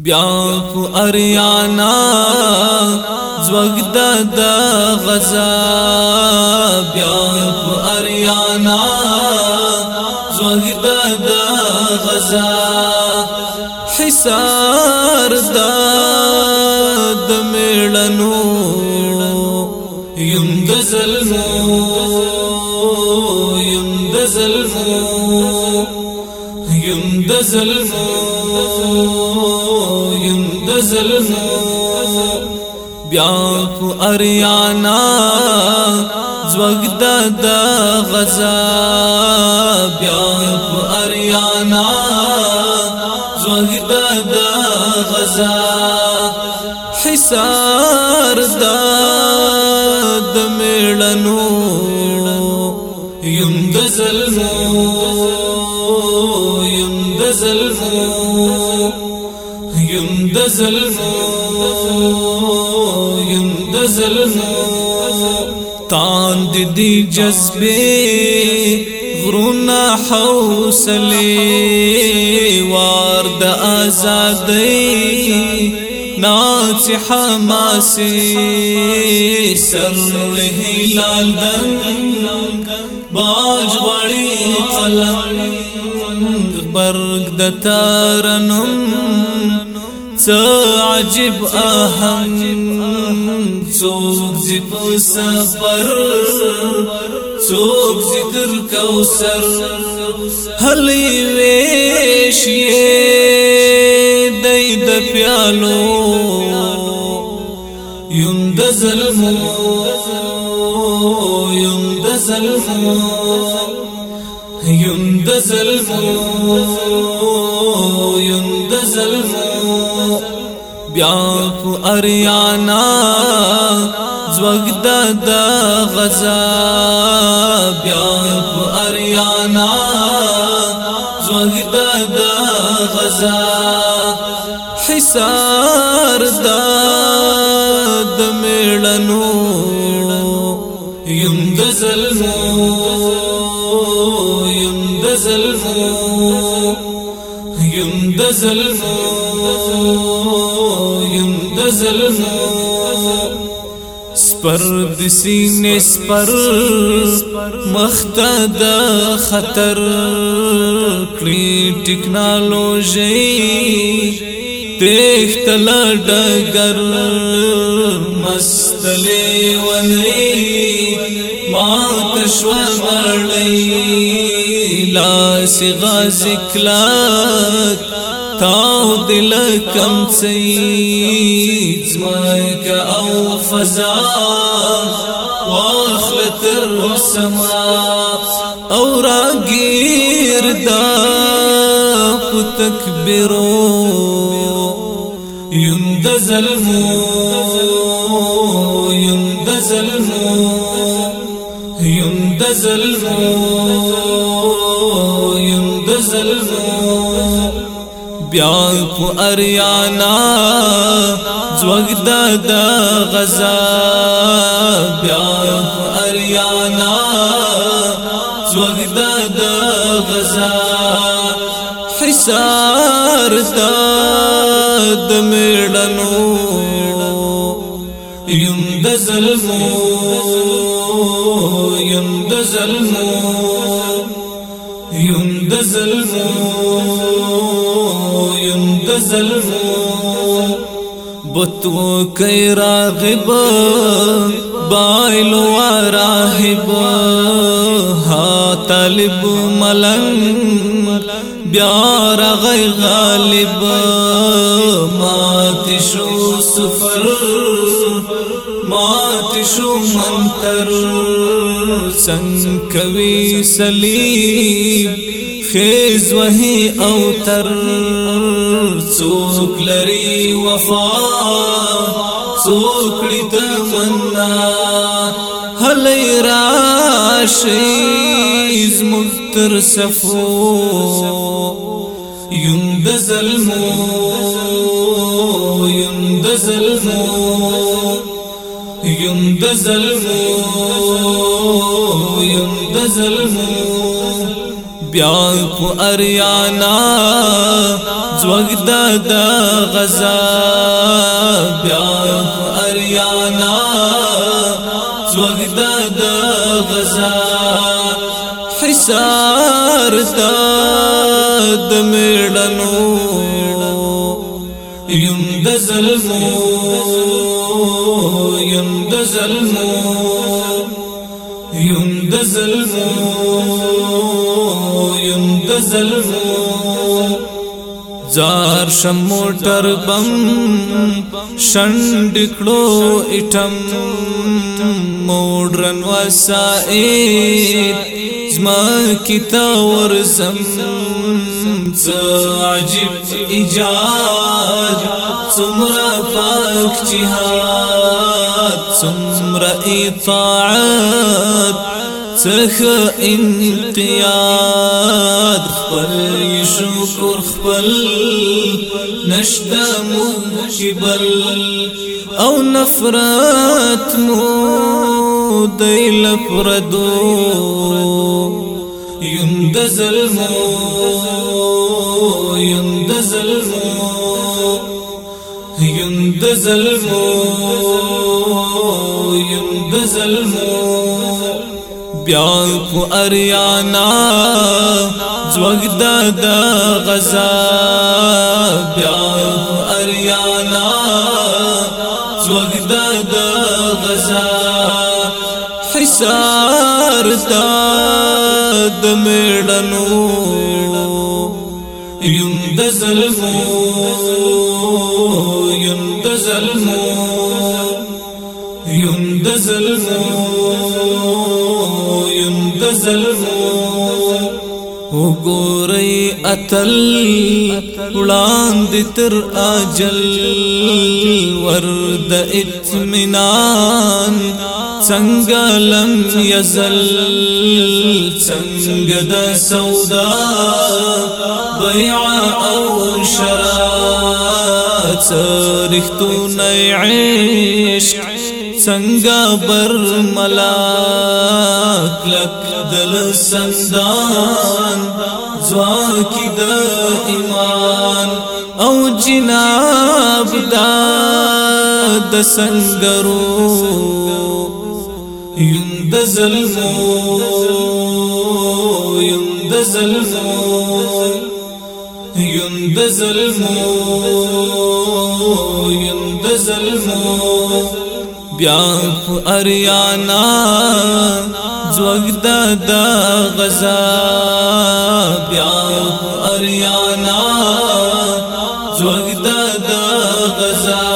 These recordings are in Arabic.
بیا په اریانا زوګد د غزا. بیا په اریانا زوګد د غزا. حصار د د میړنو یم د ظلمو یم د ظلمو یم د ظلمو ظلمو بیا په اریانا زوګد د غزا بیا په اریانا زوګد د غزا حصار د د میړنو یم د ظلمو یم د ظلمو یم د ظلمو یم د ظلمو تان دي جذبه غرونا حوصله وار د ازادۍ ناچ حماسي سر هلال دن باج غړي قلم. برګ د تارنم عجب اهم څوک زپ سفر څوک ذکر کوثر هلي ویشي دای د پیالو یم د په اریانا زوګد د غزا. بیا په اریانا زوګد د غزا. حصار د د میړنو یم د ظلمو یم د ظلمو یم د ظلمو یم د ظلمو سپر د سینې سپر مخته د خطر. کړی ټیکنالوژي تختل ډګر. مستلې ونی ما تشوا مړی. لاس غازکلات تاو دل کم زمائک أو فضا واخلت السما أو راگیر دا پتکبرو يند ظلمو يند ظلمو يند ظلمو يند ظلمو بیا په اریانا زوګد د غزا. بیا په اریانا زوګد د غزا. حصار د میړنو یم د ظلمو یم د ظلمو یم د ظلمو د ظلمو بتو کای راغب بایل و راهب ها طالب ملنگ بیا رغی غالب مات شو سفر مات شو منتر سنکوي صلیب خیز وهي أو تر. څوک لري وفا څوک لري تمنا. هلي راشي زمتر صفو. يند ظلمو يند ظلمو. يند ظلمو يند ظلمو. بیا په اریانا زوګدا د غزا. بیا په اریانا زوګدا د غزا. حصار د میړنو یم د ظلمو یم د ظلمو یم د ظلمو یم د ظلمو زار شم موټر بم شند کړو اټم مودرن وسائل زما کتا ورزم عجیب ایجاد. څومره پاک جهاد څومره اطاعت څخه انقیاد خپل شکر خپل نشدا مجبل أو نفرت مو دیل پردو د ظلمو یم د ظلمو یم د ظلمو بیا په اریانا زوګدا د غزا. بیا په اریانا زوګدا د غزا حصار د میړنو یم د ظلمو یم د ظلمو یم د ظلمو یم د ظلمو وګورئ أتل وړاندې تر آجل ورد اطمینان څنګه لم یزل څنګه د سودا بيع أو شرا څرختونه عشق څنګه بر ملاک لک دل سندان زواکی د ایمان. أو جناب دا د سنگرو یم د ظلمو یم ظلمو یم ظلمو ظلمو. بیا اریانا زوګدا د غزا۔ بیا اریانا زوګدا د غزا۔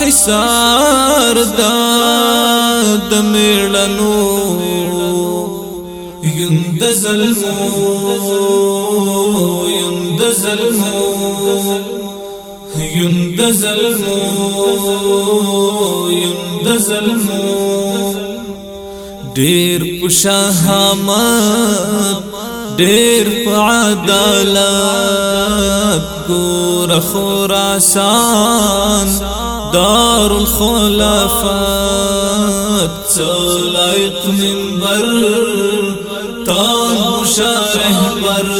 حصار د د میړنو یم د ظلمو۔ یم يندزلمو يندزلمو ډیر پښه ډیر په عدالت ګور خراسان دار الخلافات سلائق من بر تان مشارح بر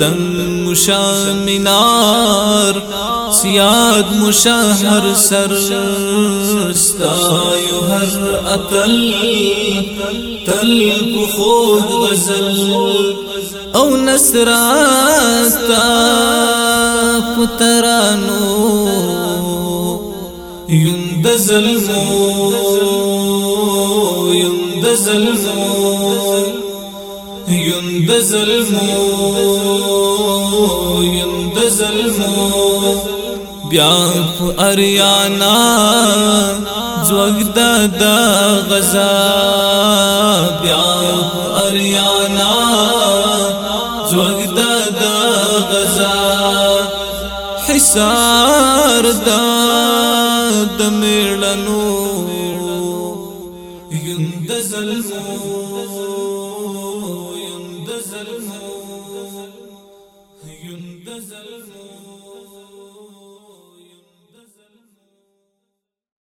دن مشاہ منار دن دم مشامنار سیاد مشاهر سر ستایو هر اتل تل خود غزل أو نصراتا پترانو یم د ظلمو د ظلمو د ظلمو یم د ظلمو۔ بیاپ اریانا جگد د دا غزا۔ بیاپ اریانا جگد د دا غزا۔ حسار دا دمیڑنو یند ظلمو۔